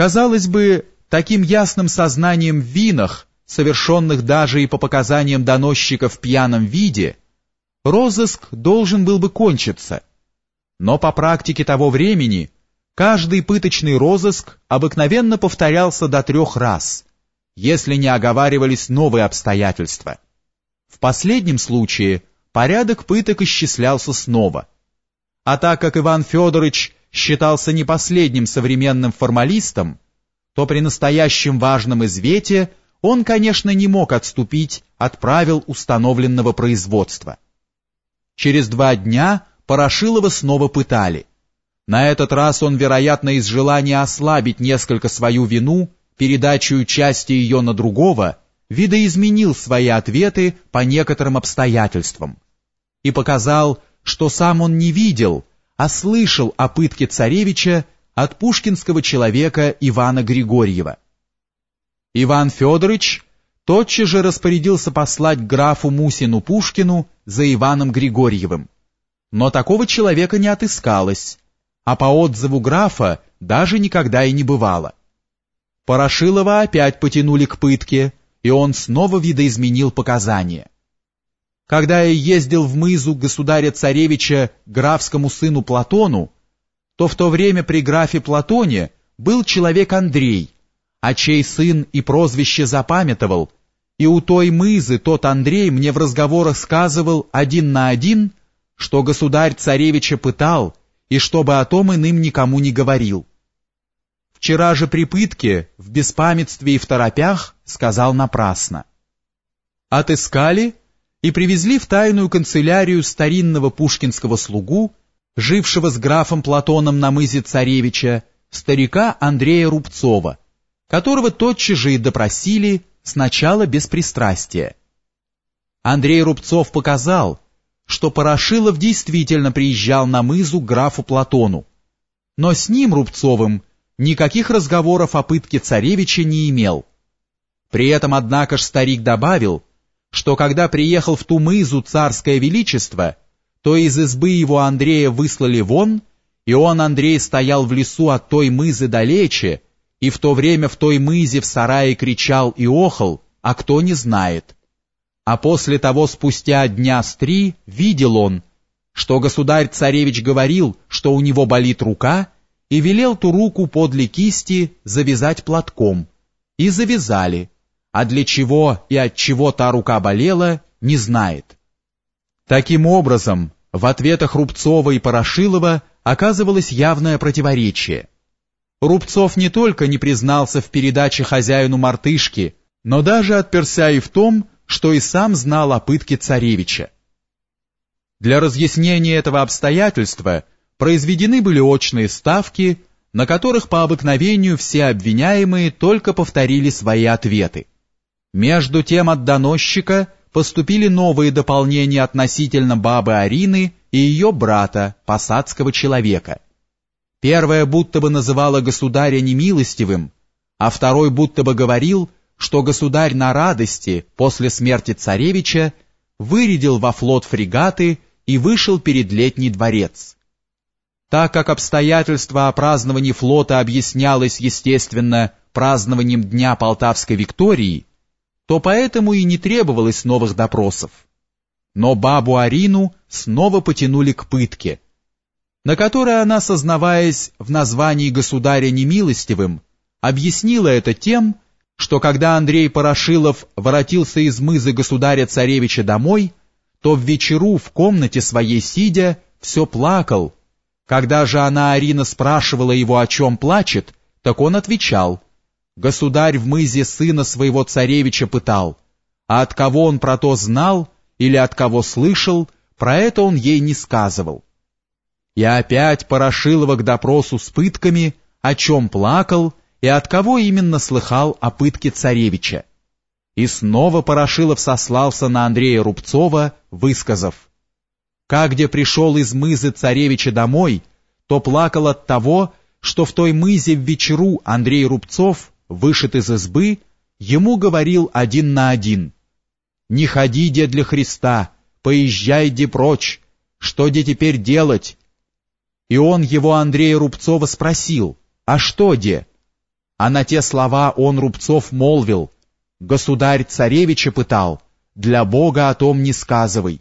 Казалось бы, таким ясным сознанием в винах, совершенных даже и по показаниям доносчика в пьяном виде, розыск должен был бы кончиться. Но по практике того времени каждый пыточный розыск обыкновенно повторялся до трех раз, если не оговаривались новые обстоятельства. В последнем случае порядок пыток исчислялся снова. А так как Иван Федорович считался не последним современным формалистом, то при настоящем важном извете он, конечно, не мог отступить от правил установленного производства. Через два дня Порошилова снова пытали. На этот раз он, вероятно, из желания ослабить несколько свою вину, передачу части ее на другого, видоизменил свои ответы по некоторым обстоятельствам и показал, что сам он не видел, а слышал о пытке царевича от пушкинского человека Ивана Григорьева. Иван Федорович тотчас же распорядился послать графу Мусину Пушкину за Иваном Григорьевым. Но такого человека не отыскалось, а по отзыву графа даже никогда и не бывало. Порошилова опять потянули к пытке, и он снова видоизменил показания. Когда я ездил в мызу государя-царевича графскому сыну Платону, то в то время при графе Платоне был человек Андрей, а чей сын и прозвище запамятовал, и у той мызы тот Андрей мне в разговорах сказывал один на один, что государь-царевича пытал, и чтобы о том иным никому не говорил. Вчера же при пытке, в беспамятстве и в торопях, сказал напрасно. Отыскали и привезли в тайную канцелярию старинного пушкинского слугу, жившего с графом Платоном на мызе царевича, старика Андрея Рубцова, которого тотчас же и допросили, сначала без пристрастия. Андрей Рубцов показал, что Порошилов действительно приезжал на мызу графу Платону, но с ним, Рубцовым, никаких разговоров о пытке царевича не имел. При этом, однако ж, старик добавил, что когда приехал в Тумызу царское величество, то из избы его Андрея выслали вон, и он, Андрей, стоял в лесу от той мызы далече, и в то время в той мызе в сарае кричал и охал, а кто не знает. А после того, спустя дня с три, видел он, что государь-царевич говорил, что у него болит рука, и велел ту руку подле кисти завязать платком. И завязали а для чего и от чего та рука болела, не знает. Таким образом, в ответах Рубцова и Порошилова оказывалось явное противоречие. Рубцов не только не признался в передаче хозяину мартышки, но даже отперся и в том, что и сам знал о пытке царевича. Для разъяснения этого обстоятельства произведены были очные ставки, на которых по обыкновению все обвиняемые только повторили свои ответы. Между тем от доносчика поступили новые дополнения относительно бабы Арины и ее брата, посадского человека. Первое будто бы называло государя немилостивым, а второй будто бы говорил, что государь на радости после смерти царевича вырядил во флот фрегаты и вышел перед летний дворец. Так как обстоятельства о праздновании флота объяснялось, естественно, празднованием Дня Полтавской Виктории, то поэтому и не требовалось новых допросов. Но бабу Арину снова потянули к пытке, на которой она, сознаваясь в названии государя немилостивым, объяснила это тем, что когда Андрей Порошилов воротился из мызы государя-царевича домой, то в вечеру в комнате своей сидя все плакал. Когда же она, Арина, спрашивала его, о чем плачет, так он отвечал — Государь в мызе сына своего царевича пытал, а от кого он про то знал или от кого слышал, про это он ей не сказывал. И опять Порошилова к допросу с пытками, о чем плакал и от кого именно слыхал о пытке царевича. И снова Порошилов сослался на Андрея Рубцова, высказав, «Как где пришел из мызы царевича домой, то плакал от того, что в той мызе в вечеру Андрей Рубцов вышед из избы, ему говорил один на один. «Не ходи, де для Христа, поезжай, де прочь, что де теперь делать?» И он его Андрея Рубцова спросил, «А что де?» А на те слова он Рубцов молвил, «Государь царевича пытал, для Бога о том не сказывай».